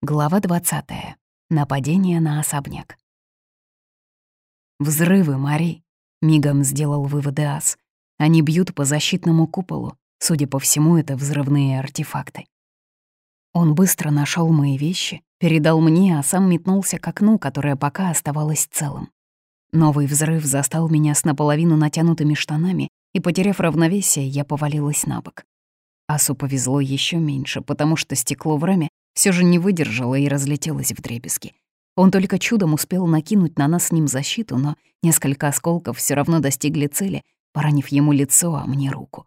Глава 20. Нападение на особняк. «Взрывы, Мари!» — мигом сделал выводы Ас. «Они бьют по защитному куполу. Судя по всему, это взрывные артефакты». Он быстро нашел мои вещи, передал мне, а сам метнулся к окну, которое пока оставалось целым. Новый взрыв застал меня с наполовину натянутыми штанами, и, потеряв равновесие, я повалилась на бок. Асу повезло еще меньше, потому что стекло в раме все же не выдержала и разлетелась в дребезги. Он только чудом успел накинуть на нас с ним защиту, но несколько осколков все равно достигли цели, поранив ему лицо, а мне руку.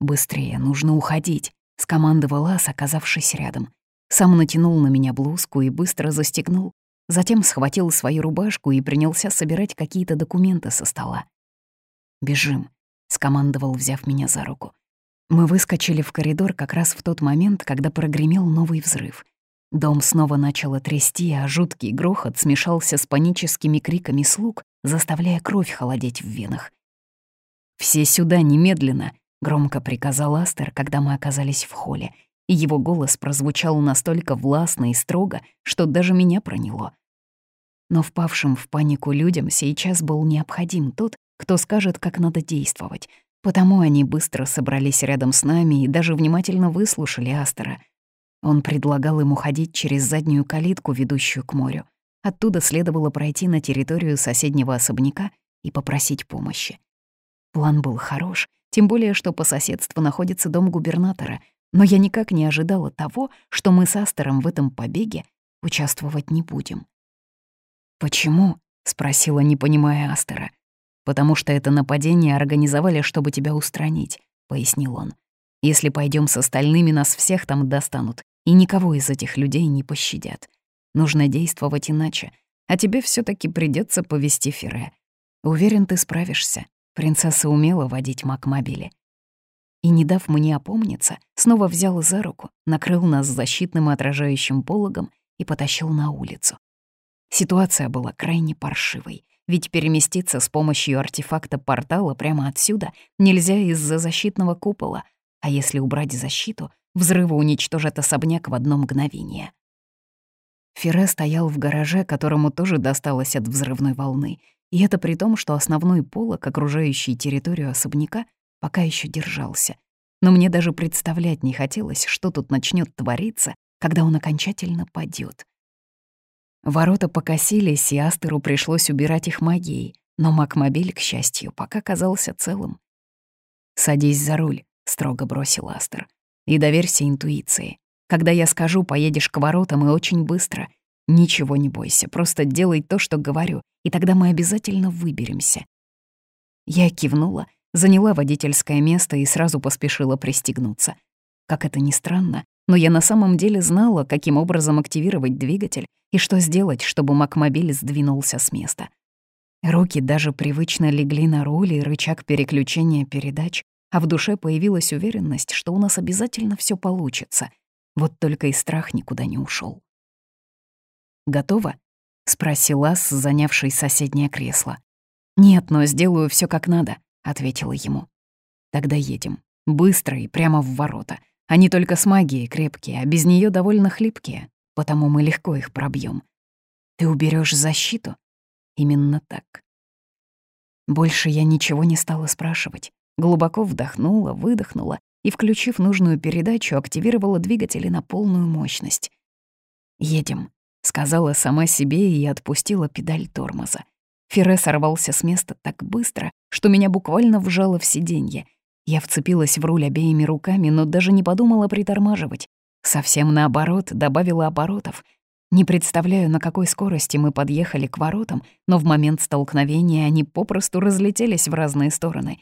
«Быстрее, нужно уходить», — скомандовал Ас, оказавшись рядом. Сам натянул на меня блузку и быстро застегнул, затем схватил свою рубашку и принялся собирать какие-то документы со стола. «Бежим», — скомандовал, взяв меня за руку. Мы выскочили в коридор как раз в тот момент, когда прогремел новый взрыв. Дом снова начало трясти, а жуткий грохот смешался с паническими криками слуг, заставляя кровь холодеть в венах. «Все сюда немедленно!» — громко приказал Астер, когда мы оказались в холле, и его голос прозвучал настолько властно и строго, что даже меня проняло. Но впавшим в панику людям сейчас был необходим тот, кто скажет, как надо действовать — Потому они быстро собрались рядом с нами и даже внимательно выслушали Астера. Он предлагал им уходить через заднюю калитку, ведущую к морю. Оттуда следовало пройти на территорию соседнего особняка и попросить помощи. План был хорош, тем более, что по соседству находится дом губернатора, но я никак не ожидала того, что мы с Астером в этом побеге участвовать не будем. «Почему?» — спросила, не понимая Астера потому что это нападение организовали, чтобы тебя устранить», — пояснил он. «Если пойдем с остальными, нас всех там достанут, и никого из этих людей не пощадят. Нужно действовать иначе, а тебе все таки придется повести Фире. Уверен, ты справишься. Принцесса умела водить Макмобили». И, не дав мне опомниться, снова взял за руку, накрыл нас защитным отражающим пологом и потащил на улицу. Ситуация была крайне паршивой — ведь переместиться с помощью артефакта портала прямо отсюда нельзя из-за защитного купола, а если убрать защиту, взрывы уничтожат особняк в одно мгновение. Ферре стоял в гараже, которому тоже досталось от взрывной волны, и это при том, что основной полок, окружающий территорию особняка, пока еще держался. Но мне даже представлять не хотелось, что тут начнет твориться, когда он окончательно падет. Ворота покосились, и Астеру пришлось убирать их магией, но Макмобиль, к счастью, пока казался целым. «Садись за руль», — строго бросил Астер, — «и доверься интуиции. Когда я скажу, поедешь к воротам и очень быстро. Ничего не бойся, просто делай то, что говорю, и тогда мы обязательно выберемся». Я кивнула, заняла водительское место и сразу поспешила пристегнуться. Как это ни странно, но я на самом деле знала, каким образом активировать двигатель и что сделать, чтобы Макмобиль сдвинулся с места. Руки даже привычно легли на руль и рычаг переключения передач, а в душе появилась уверенность, что у нас обязательно все получится. Вот только и страх никуда не ушел. «Готово?» — спросил Ас, занявший соседнее кресло. «Нет, но сделаю все как надо», — ответила ему. «Тогда едем. Быстро и прямо в ворота. Они только с магией крепкие, а без нее довольно хлипкие, потому мы легко их пробьем. Ты уберешь защиту? Именно так. Больше я ничего не стала спрашивать. Глубоко вдохнула, выдохнула и, включив нужную передачу, активировала двигатели на полную мощность. «Едем», — сказала сама себе и отпустила педаль тормоза. Ферре сорвался с места так быстро, что меня буквально вжало в сиденье, я вцепилась в руль обеими руками, но даже не подумала притормаживать. Совсем наоборот, добавила оборотов. Не представляю, на какой скорости мы подъехали к воротам, но в момент столкновения они попросту разлетелись в разные стороны.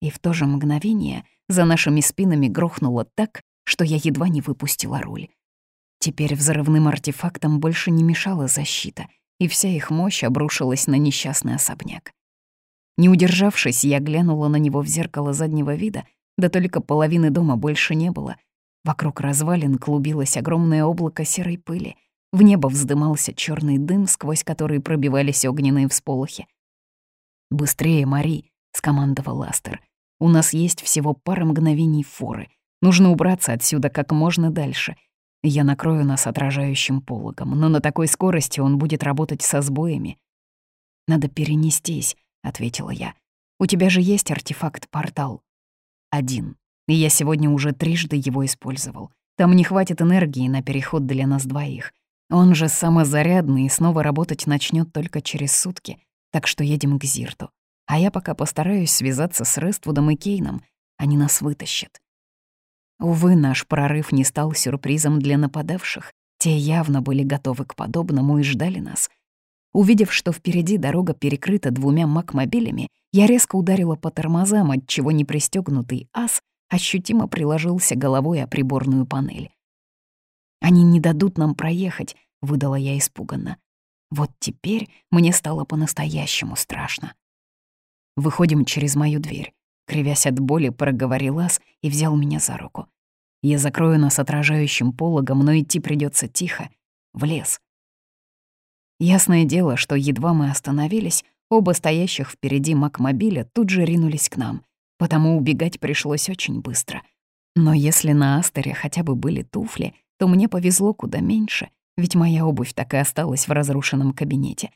И в то же мгновение за нашими спинами грохнуло так, что я едва не выпустила руль. Теперь взрывным артефактам больше не мешала защита, и вся их мощь обрушилась на несчастный особняк. Не удержавшись, я глянула на него в зеркало заднего вида, да только половины дома больше не было. Вокруг развалин клубилось огромное облако серой пыли. В небо вздымался черный дым, сквозь который пробивались огненные всполохи. «Быстрее, Мари!» — скомандовал Астер. «У нас есть всего пара мгновений форы. Нужно убраться отсюда как можно дальше. Я накрою нас отражающим пологом, но на такой скорости он будет работать со сбоями. «Надо перенестись», — ответила я. «У тебя же есть артефакт-портал?» «Один. И я сегодня уже трижды его использовал. Там не хватит энергии на переход для нас двоих. Он же самозарядный и снова работать начнет только через сутки, так что едем к Зирту. А я пока постараюсь связаться с Рествудом и Кейном. Они нас вытащат. Увы, наш прорыв не стал сюрпризом для нападавших. Те явно были готовы к подобному и ждали нас. Увидев, что впереди дорога перекрыта двумя макмобилями, я резко ударила по тормозам, отчего непристегнутый ас ощутимо приложился головой о приборную панель. «Они не дадут нам проехать», — выдала я испуганно. Вот теперь мне стало по-настоящему страшно. Выходим через мою дверь. Кривясь от боли, проговорил Ас и взял меня за руку. Я закрою нас отражающим пологом, но идти придется тихо, в лес. Ясное дело, что едва мы остановились, оба стоящих впереди Макмобиля тут же ринулись к нам, потому убегать пришлось очень быстро. Но если на Астере хотя бы были туфли, то мне повезло куда меньше, ведь моя обувь так и осталась в разрушенном кабинете.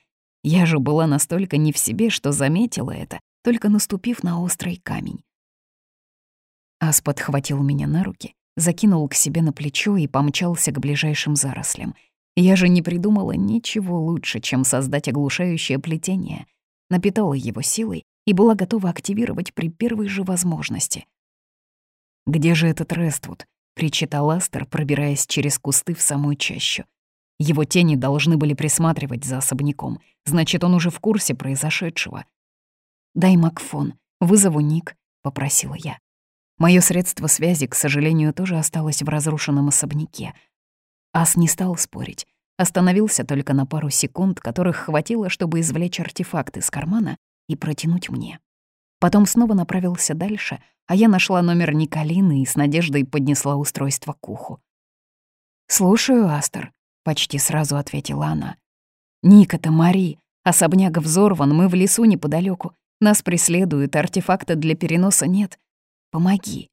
Я же была настолько не в себе, что заметила это, только наступив на острый камень. Ас подхватил меня на руки, закинул к себе на плечо и помчался к ближайшим зарослям. Я же не придумала ничего лучше, чем создать оглушающее плетение. Напитала его силой и была готова активировать при первой же возможности. «Где же этот Рествуд?» — причитал Астер, пробираясь через кусты в самую чащу. Его тени должны были присматривать за особняком. Значит, он уже в курсе произошедшего. «Дай Макфон, вызову Ник», — попросила я. Моё средство связи, к сожалению, тоже осталось в разрушенном особняке. Ас не стал спорить. Остановился только на пару секунд, которых хватило, чтобы извлечь артефакт из кармана и протянуть мне. Потом снова направился дальше, а я нашла номер Николины и с надеждой поднесла устройство к уху. «Слушаю, Астер», — почти сразу ответила она. «Ник, это Мари. Особняк взорван, мы в лесу неподалеку. Нас преследуют, артефакта для переноса нет. Помоги».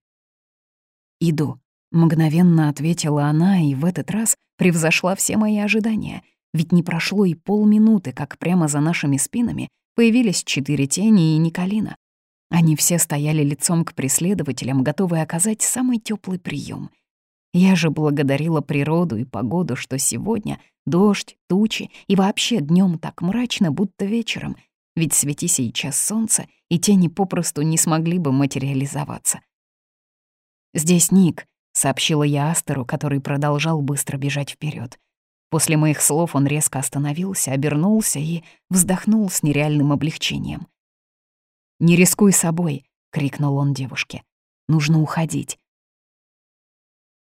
«Иду», — мгновенно ответила она и в этот раз превзошла все мои ожидания. Ведь не прошло и полминуты, как прямо за нашими спинами появились четыре тени и Николина. Они все стояли лицом к преследователям, готовые оказать самый теплый прием. Я же благодарила природу и погоду, что сегодня дождь, тучи и вообще днем так мрачно, будто вечером, ведь свети сейчас солнце, и тени попросту не смогли бы материализоваться. «Здесь Ник», — сообщила я Астеру, который продолжал быстро бежать вперед. После моих слов он резко остановился, обернулся и вздохнул с нереальным облегчением. «Не рискуй собой», — крикнул он девушке. «Нужно уходить».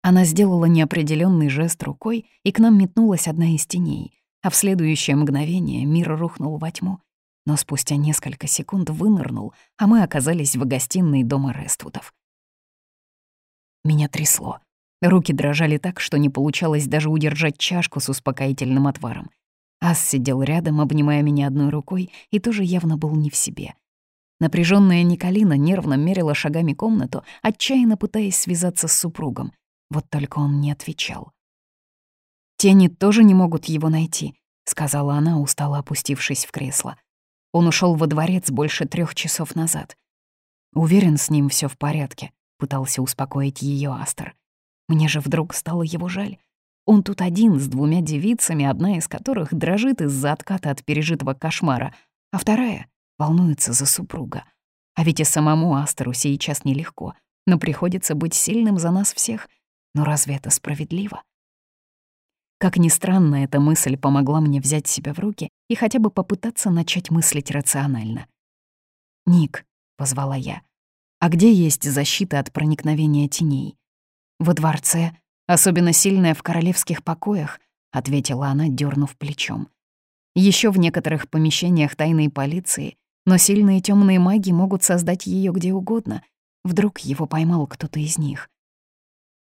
Она сделала неопределенный жест рукой, и к нам метнулась одна из теней, а в следующее мгновение мир рухнул во тьму, но спустя несколько секунд вынырнул, а мы оказались в гостиной дома Рествудов. Меня трясло. Руки дрожали так, что не получалось даже удержать чашку с успокоительным отваром. Ас сидел рядом, обнимая меня одной рукой, и тоже явно был не в себе. Напряженная Николина нервно мерила шагами комнату, отчаянно пытаясь связаться с супругом. Вот только он не отвечал. «Тени тоже не могут его найти», — сказала она, устало опустившись в кресло. Он ушел во дворец больше трех часов назад. Уверен, с ним все в порядке, пытался успокоить ее Астер. Мне же вдруг стало его жаль. Он тут один с двумя девицами, одна из которых дрожит из-за отката от пережитого кошмара, а вторая волнуется за супруга. А ведь и самому Астеру сейчас нелегко, но приходится быть сильным за нас всех. Но разве это справедливо? Как ни странно, эта мысль помогла мне взять себя в руки и хотя бы попытаться начать мыслить рационально. «Ник», — позвала я, — «а где есть защита от проникновения теней?» «Во дворце, особенно сильная в королевских покоях», — ответила она, дернув плечом. Еще в некоторых помещениях тайной полиции, но сильные темные маги могут создать ее где угодно. Вдруг его поймал кто-то из них.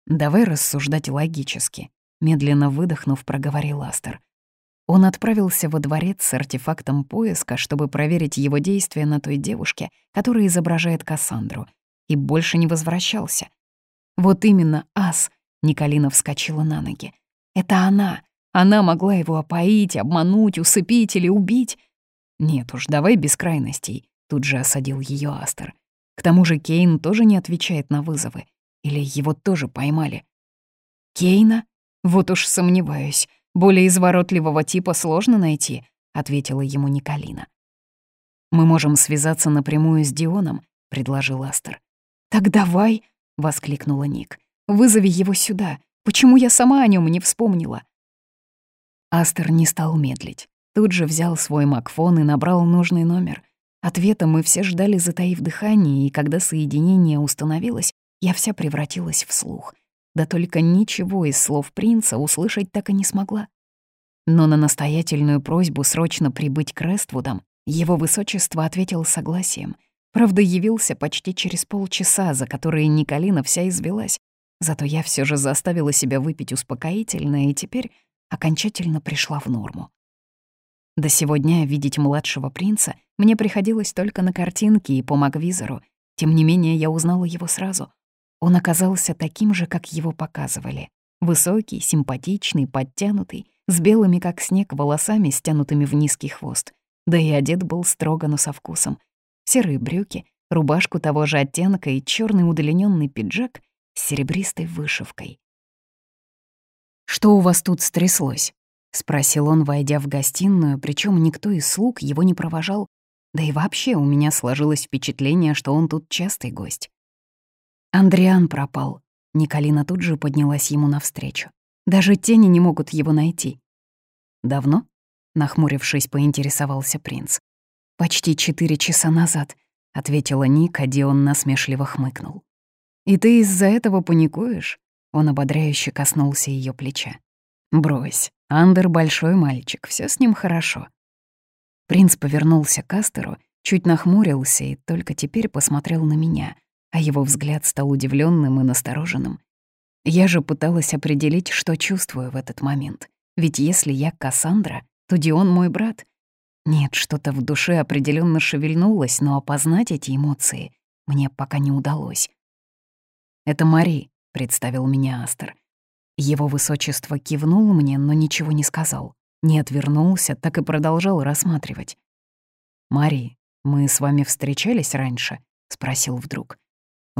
Давай рассуждать логически. Медленно выдохнув, проговорил Астер. Он отправился во дворец с артефактом поиска, чтобы проверить его действия на той девушке, которая изображает Кассандру, и больше не возвращался. Вот именно Ас Николина вскочила на ноги. «Это она! Она могла его опоить, обмануть, усыпить или убить!» «Нет уж, давай без крайностей», — тут же осадил ее Астер. «К тому же Кейн тоже не отвечает на вызовы. Или его тоже поймали?» «Кейна? Вот уж сомневаюсь. Более изворотливого типа сложно найти», — ответила ему Николина. «Мы можем связаться напрямую с Дионом», — предложил Астер. «Так давай», — воскликнула Ник. «Вызови его сюда. Почему я сама о нем не вспомнила?» Астер не стал медлить. Тут же взял свой макфон и набрал нужный номер. Ответа мы все ждали, затаив дыхание, и когда соединение установилось, я вся превратилась в слух. Да только ничего из слов принца услышать так и не смогла. Но на настоятельную просьбу срочно прибыть к Рествудам его высочество ответил согласием. Правда, явился почти через полчаса, за которые Николина вся извелась. Зато я все же заставила себя выпить успокоительное и теперь окончательно пришла в норму. До сегодня видеть младшего принца мне приходилось только на картинке и по Магвизору. Тем не менее, я узнала его сразу. Он оказался таким же, как его показывали. Высокий, симпатичный, подтянутый, с белыми, как снег, волосами, стянутыми в низкий хвост. Да и одет был строго, но со вкусом. Серые брюки, рубашку того же оттенка и черный удлиненный пиджак с серебристой вышивкой. «Что у вас тут стряслось?» — спросил он, войдя в гостиную, причем никто из слуг его не провожал, да и вообще у меня сложилось впечатление, что он тут частый гость. Андриан пропал. Николина тут же поднялась ему навстречу. Даже тени не могут его найти. «Давно?» — нахмурившись, поинтересовался принц. «Почти четыре часа назад», — ответила Ника, где он насмешливо хмыкнул. «И ты из-за этого паникуешь?» Он ободряюще коснулся ее плеча. «Брось, Андер большой мальчик, все с ним хорошо». Принц повернулся к Астеру, чуть нахмурился и только теперь посмотрел на меня — а его взгляд стал удивленным и настороженным. Я же пыталась определить, что чувствую в этот момент. Ведь если я Кассандра, то Дион мой брат. Нет, что-то в душе определенно шевельнулось, но опознать эти эмоции мне пока не удалось. «Это Мари», — представил меня Астер. Его высочество кивнул мне, но ничего не сказал. Не отвернулся, так и продолжал рассматривать. «Мари, мы с вами встречались раньше?» — спросил вдруг.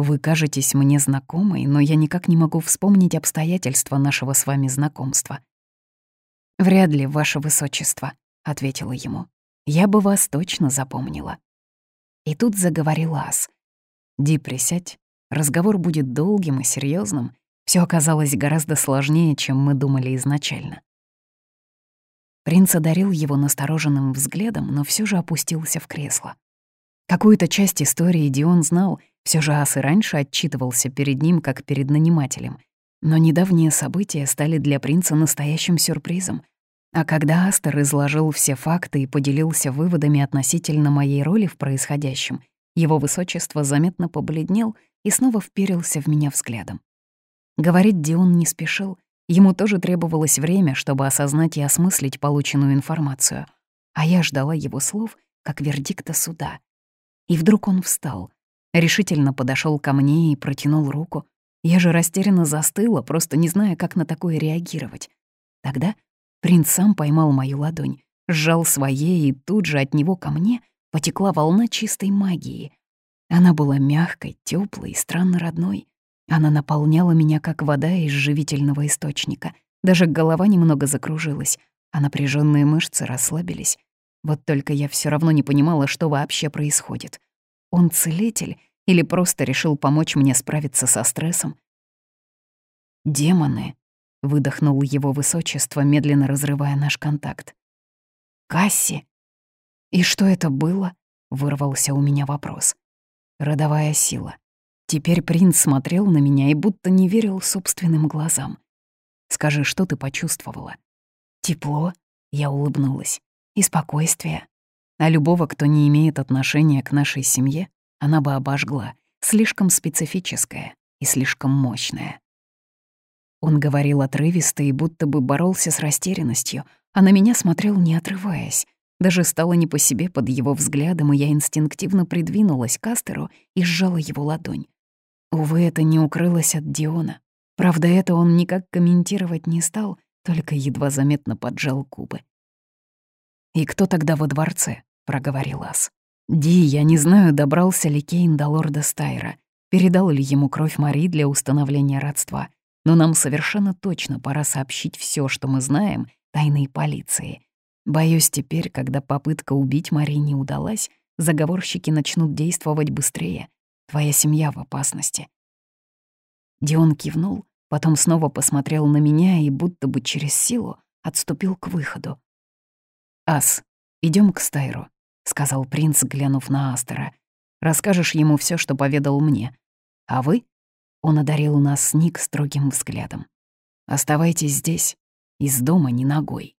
Вы кажетесь мне знакомой, но я никак не могу вспомнить обстоятельства нашего с вами знакомства». «Вряд ли, ваше высочество», — ответила ему. «Я бы вас точно запомнила». И тут заговорил Ас. «Ди, присядь. Разговор будет долгим и серьезным. Все оказалось гораздо сложнее, чем мы думали изначально». Принц одарил его настороженным взглядом, но все же опустился в кресло. Какую-то часть истории Дион знал, все же Ас и раньше отчитывался перед ним, как перед нанимателем. Но недавние события стали для принца настоящим сюрпризом. А когда Астер изложил все факты и поделился выводами относительно моей роли в происходящем, его высочество заметно побледнел и снова вперился в меня взглядом. Говорить Дион не спешил, ему тоже требовалось время, чтобы осознать и осмыслить полученную информацию. А я ждала его слов, как вердикта суда — и вдруг он встал, решительно подошел ко мне и протянул руку. Я же растерянно застыла, просто не зная, как на такое реагировать. Тогда принц сам поймал мою ладонь, сжал своей, и тут же от него ко мне потекла волна чистой магии. Она была мягкой, теплой и странно родной. Она наполняла меня, как вода из живительного источника. Даже голова немного закружилась, а напряженные мышцы расслабились. Вот только я все равно не понимала, что вообще происходит. Он целитель или просто решил помочь мне справиться со стрессом? «Демоны», — выдохнул его высочество, медленно разрывая наш контакт. «Касси?» «И что это было?» — вырвался у меня вопрос. «Родовая сила». Теперь принц смотрел на меня и будто не верил собственным глазам. «Скажи, что ты почувствовала?» «Тепло», — я улыбнулась и спокойствие. А любого, кто не имеет отношения к нашей семье, она бы обожгла, слишком специфическая и слишком мощная. Он говорил отрывисто и будто бы боролся с растерянностью, а на меня смотрел, не отрываясь. Даже стало не по себе под его взглядом, и я инстинктивно придвинулась к Астеру и сжала его ладонь. Увы, это не укрылось от Диона. Правда, это он никак комментировать не стал, только едва заметно поджал губы. «И кто тогда во дворце?» — проговорил Ас. «Ди, я не знаю, добрался ли Кейн до лорда Стайра, передал ли ему кровь Мари для установления родства, но нам совершенно точно пора сообщить все, что мы знаем, тайной полиции. Боюсь, теперь, когда попытка убить Мари не удалась, заговорщики начнут действовать быстрее. Твоя семья в опасности». Дион кивнул, потом снова посмотрел на меня и будто бы через силу отступил к выходу. «Ас, идем к Стайру», — сказал принц, глянув на Астера. «Расскажешь ему все, что поведал мне. А вы?» — он одарил нас Ник строгим взглядом. «Оставайтесь здесь, из дома не ногой».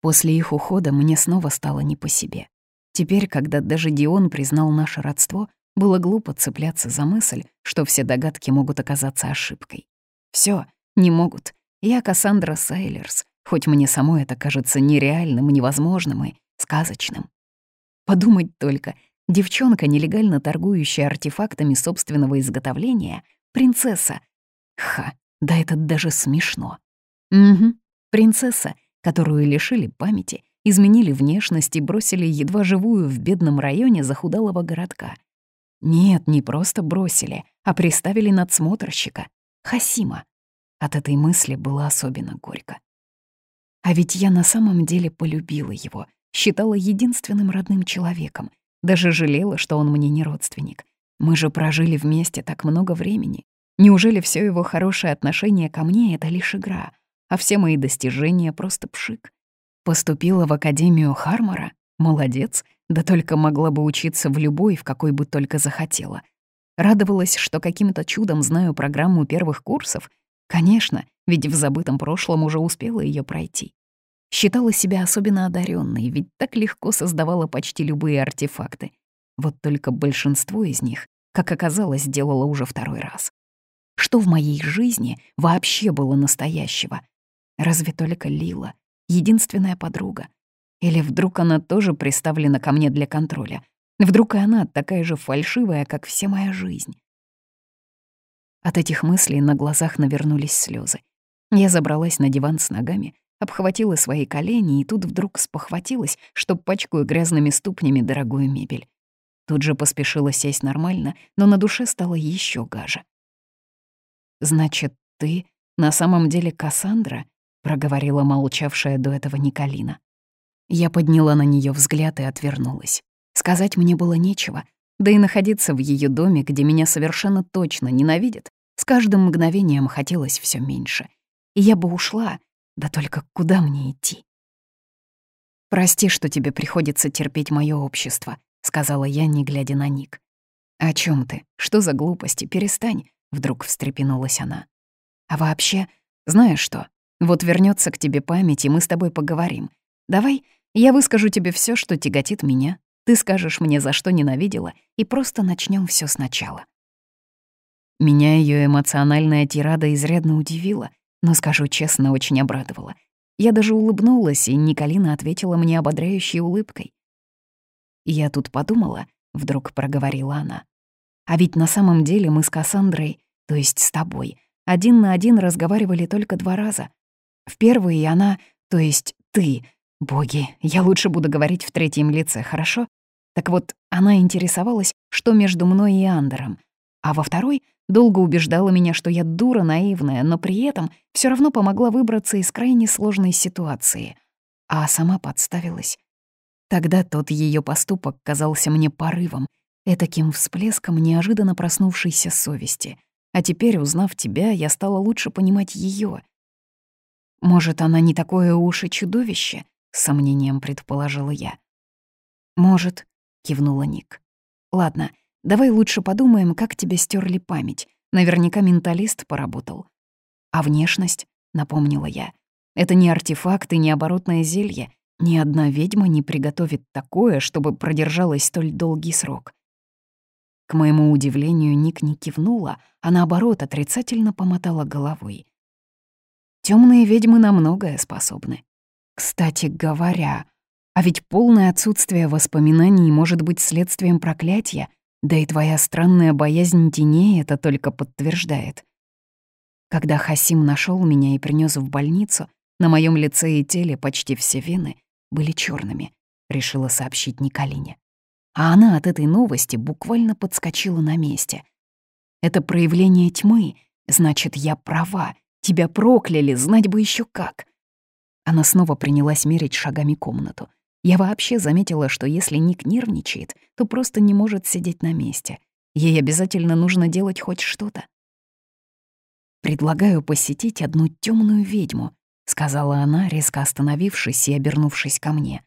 После их ухода мне снова стало не по себе. Теперь, когда даже Дион признал наше родство, было глупо цепляться за мысль, что все догадки могут оказаться ошибкой. Все, не могут. Я Кассандра Сайлерс, хоть мне самой это кажется нереальным, невозможным и сказочным. Подумать только, девчонка, нелегально торгующая артефактами собственного изготовления, принцесса. Ха, да это даже смешно. Угу, принцесса — которую лишили памяти, изменили внешность и бросили едва живую в бедном районе захудалого городка. Нет, не просто бросили, а приставили надсмотрщика, Хасима. От этой мысли было особенно горько. А ведь я на самом деле полюбила его, считала единственным родным человеком, даже жалела, что он мне не родственник. Мы же прожили вместе так много времени. Неужели все его хорошее отношение ко мне — это лишь игра — а все мои достижения просто пшик. Поступила в Академию Хармора? Молодец, да только могла бы учиться в любой, в какой бы только захотела. Радовалась, что каким-то чудом знаю программу первых курсов. Конечно, ведь в забытом прошлом уже успела ее пройти. Считала себя особенно одаренной, ведь так легко создавала почти любые артефакты. Вот только большинство из них, как оказалось, делала уже второй раз. Что в моей жизни вообще было настоящего? Разве только Лила, единственная подруга? Или вдруг она тоже приставлена ко мне для контроля? Вдруг и она такая же фальшивая, как вся моя жизнь? От этих мыслей на глазах навернулись слезы. Я забралась на диван с ногами, обхватила свои колени и тут вдруг спохватилась, что пачкаю грязными ступнями дорогую мебель. Тут же поспешила сесть нормально, но на душе стало еще гаже. «Значит, ты на самом деле Кассандра?» проговорила молчавшая до этого Николина. Я подняла на нее взгляд и отвернулась. Сказать мне было нечего, да и находиться в ее доме, где меня совершенно точно ненавидят, с каждым мгновением хотелось все меньше. И я бы ушла, да только куда мне идти? «Прости, что тебе приходится терпеть мое общество», — сказала я, не глядя на Ник. «О чем ты? Что за глупости? Перестань», — вдруг встрепенулась она. «А вообще, знаешь что? Вот вернется к тебе память, и мы с тобой поговорим. Давай, я выскажу тебе все, что тяготит меня. Ты скажешь мне, за что ненавидела, и просто начнем все сначала. Меня ее эмоциональная тирада изрядно удивила, но, скажу честно, очень обрадовала. Я даже улыбнулась, и Николина ответила мне ободряющей улыбкой. «Я тут подумала», — вдруг проговорила она. «А ведь на самом деле мы с Кассандрой, то есть с тобой, один на один разговаривали только два раза, в первый она, то есть ты, боги, я лучше буду говорить в третьем лице, хорошо? Так вот, она интересовалась, что между мной и Андером. А во второй долго убеждала меня, что я дура наивная, но при этом все равно помогла выбраться из крайне сложной ситуации. А сама подставилась. Тогда тот ее поступок казался мне порывом, этаким всплеском неожиданно проснувшейся совести. А теперь, узнав тебя, я стала лучше понимать ее. «Может, она не такое уж и чудовище?» — с сомнением предположила я. «Может», — кивнула Ник. «Ладно, давай лучше подумаем, как тебе стерли память. Наверняка менталист поработал». «А внешность?» — напомнила я. «Это не артефакт и не оборотное зелье. Ни одна ведьма не приготовит такое, чтобы продержалась столь долгий срок». К моему удивлению, Ник не кивнула, а наоборот отрицательно помотала головой. Темные ведьмы на многое способны. Кстати говоря, а ведь полное отсутствие воспоминаний может быть следствием проклятия, Да и твоя странная боязнь теней это только подтверждает. Когда Хасим нашел меня и принес в больницу, на моем лице и теле почти все вены были черными, решила сообщить Николине. А она от этой новости буквально подскочила на месте. Это проявление тьмы, значит, я права. Тебя прокляли, знать бы еще как. Она снова принялась мерить шагами комнату. Я вообще заметила, что если Ник нервничает, то просто не может сидеть на месте. Ей обязательно нужно делать хоть что-то. «Предлагаю посетить одну темную ведьму», — сказала она, резко остановившись и обернувшись ко мне.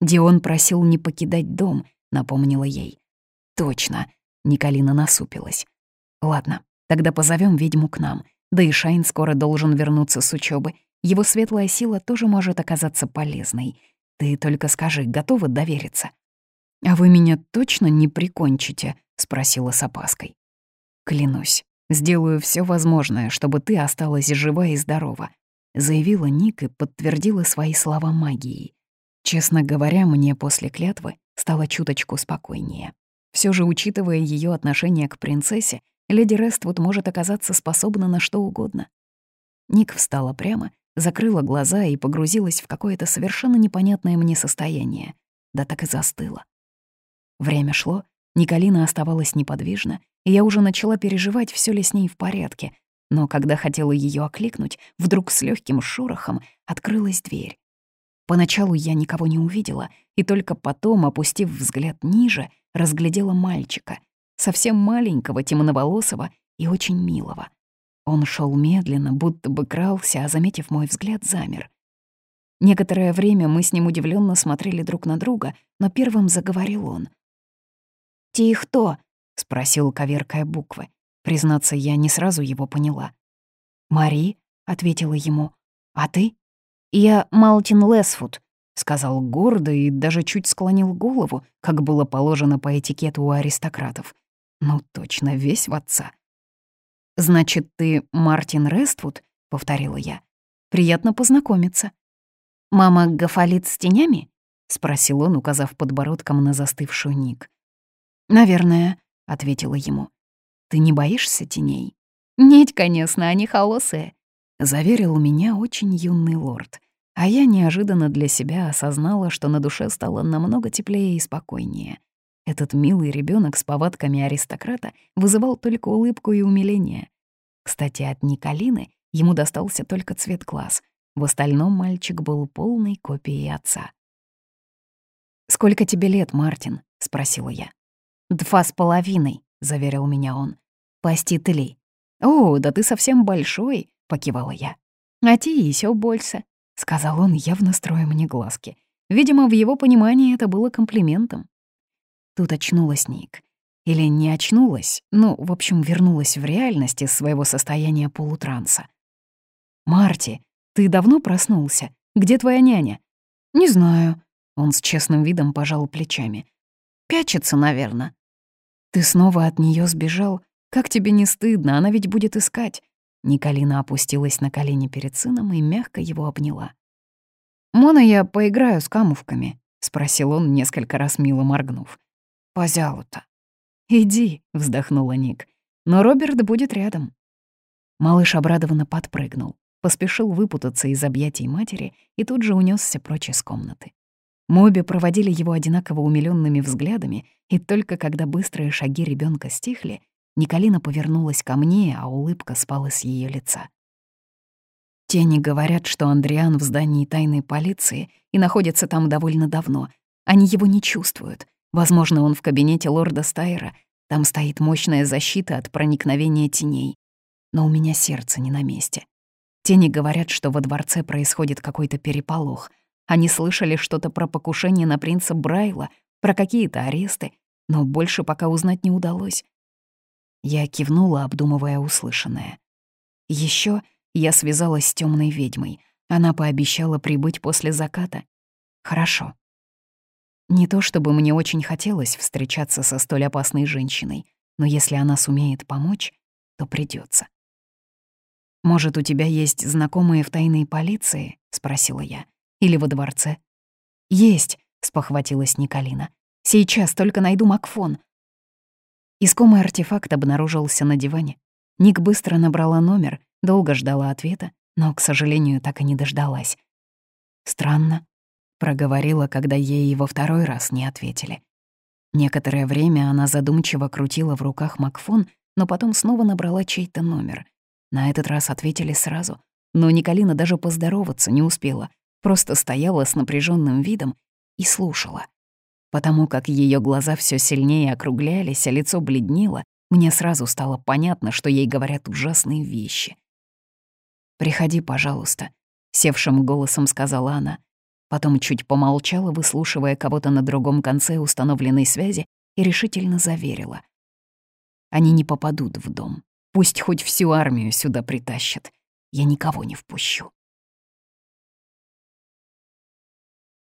Дион просил не покидать дом, напомнила ей. Точно, Николина насупилась. Ладно, тогда позовем ведьму к нам. Да и Шайн скоро должен вернуться с учебы. Его светлая сила тоже может оказаться полезной. Ты только скажи, готова довериться? «А вы меня точно не прикончите?» — спросила с опаской. «Клянусь, сделаю все возможное, чтобы ты осталась жива и здорова», — заявила Ник и подтвердила свои слова магией. Честно говоря, мне после клятвы стало чуточку спокойнее. Все же, учитывая ее отношение к принцессе, леди Рествуд может оказаться способна на что угодно. Ник встала прямо, закрыла глаза и погрузилась в какое-то совершенно непонятное мне состояние. Да так и застыла. Время шло, Николина оставалась неподвижна, и я уже начала переживать, все ли с ней в порядке. Но когда хотела ее окликнуть, вдруг с легким шорохом открылась дверь. Поначалу я никого не увидела, и только потом, опустив взгляд ниже, разглядела мальчика, совсем маленького, темноволосого и очень милого. Он шел медленно, будто бы крался, а, заметив мой взгляд, замер. Некоторое время мы с ним удивленно смотрели друг на друга, но первым заговорил он. «Ты кто?» — спросил, коверкая буквы. Признаться, я не сразу его поняла. «Мари», — ответила ему, — «а ты?» «Я Малтин Лесфуд», — сказал гордо и даже чуть склонил голову, как было положено по этикету у аристократов. Ну, точно, весь в отца. «Значит, ты Мартин Рествуд?» — повторила я. «Приятно познакомиться». «Мама Гафалит с тенями?» — спросил он, указав подбородком на застывшую Ник. «Наверное», — ответила ему. «Ты не боишься теней?» «Нет, конечно, они холосые», — заверил меня очень юный лорд. А я неожиданно для себя осознала, что на душе стало намного теплее и спокойнее. Этот милый ребенок с повадками аристократа вызывал только улыбку и умиление. Кстати, от Николины ему достался только цвет глаз. В остальном мальчик был полной копией отца. «Сколько тебе лет, Мартин?» — спросила я. «Два с половиной», — заверил меня он. «Пасти ты ли?» «О, да ты совсем большой», — покивала я. «А ты еще больше», — сказал он, явно строя мне глазки. Видимо, в его понимании это было комплиментом. Тут очнулась Ник. Или не очнулась, ну, в общем, вернулась в реальность из своего состояния полутранса. «Марти, ты давно проснулся? Где твоя няня?» «Не знаю». Он с честным видом пожал плечами. «Пячется, наверное». «Ты снова от нее сбежал? Как тебе не стыдно? Она ведь будет искать. Николина опустилась на колени перед сыном и мягко его обняла. «Мона, я поиграю с камушками?» — спросил он, несколько раз мило моргнув. «Пожалуйста». «Иди», — вздохнула Ник. «Но Роберт будет рядом». Малыш обрадованно подпрыгнул, поспешил выпутаться из объятий матери и тут же унесся прочь из комнаты. Мы обе проводили его одинаково умилёнными взглядами, и только когда быстрые шаги ребенка стихли, Николина повернулась ко мне, а улыбка спала с ее лица. Тени говорят, что Андриан в здании тайной полиции и находится там довольно давно. Они его не чувствуют. Возможно, он в кабинете лорда Стайра. Там стоит мощная защита от проникновения теней. Но у меня сердце не на месте. Тени говорят, что во дворце происходит какой-то переполох. Они слышали что-то про покушение на принца Брайла, про какие-то аресты, но больше пока узнать не удалось. Я кивнула, обдумывая услышанное. Еще я связалась с темной ведьмой. Она пообещала прибыть после заката. Хорошо. Не то чтобы мне очень хотелось встречаться со столь опасной женщиной, но если она сумеет помочь, то придется. «Может, у тебя есть знакомые в тайной полиции?» — спросила я. «Или во дворце?» «Есть», — спохватилась Николина. «Сейчас только найду Макфон. Искомый артефакт обнаружился на диване. Ник быстро набрала номер, долго ждала ответа, но, к сожалению, так и не дождалась. «Странно», — проговорила, когда ей во второй раз не ответили. Некоторое время она задумчиво крутила в руках Макфон, но потом снова набрала чей-то номер. На этот раз ответили сразу, но Николина даже поздороваться не успела, просто стояла с напряженным видом и слушала. Потому как ее глаза все сильнее округлялись, а лицо бледнело, мне сразу стало понятно, что ей говорят ужасные вещи. «Приходи, пожалуйста», — севшим голосом сказала она. Потом чуть помолчала, выслушивая кого-то на другом конце установленной связи, и решительно заверила. «Они не попадут в дом. Пусть хоть всю армию сюда притащат. Я никого не впущу».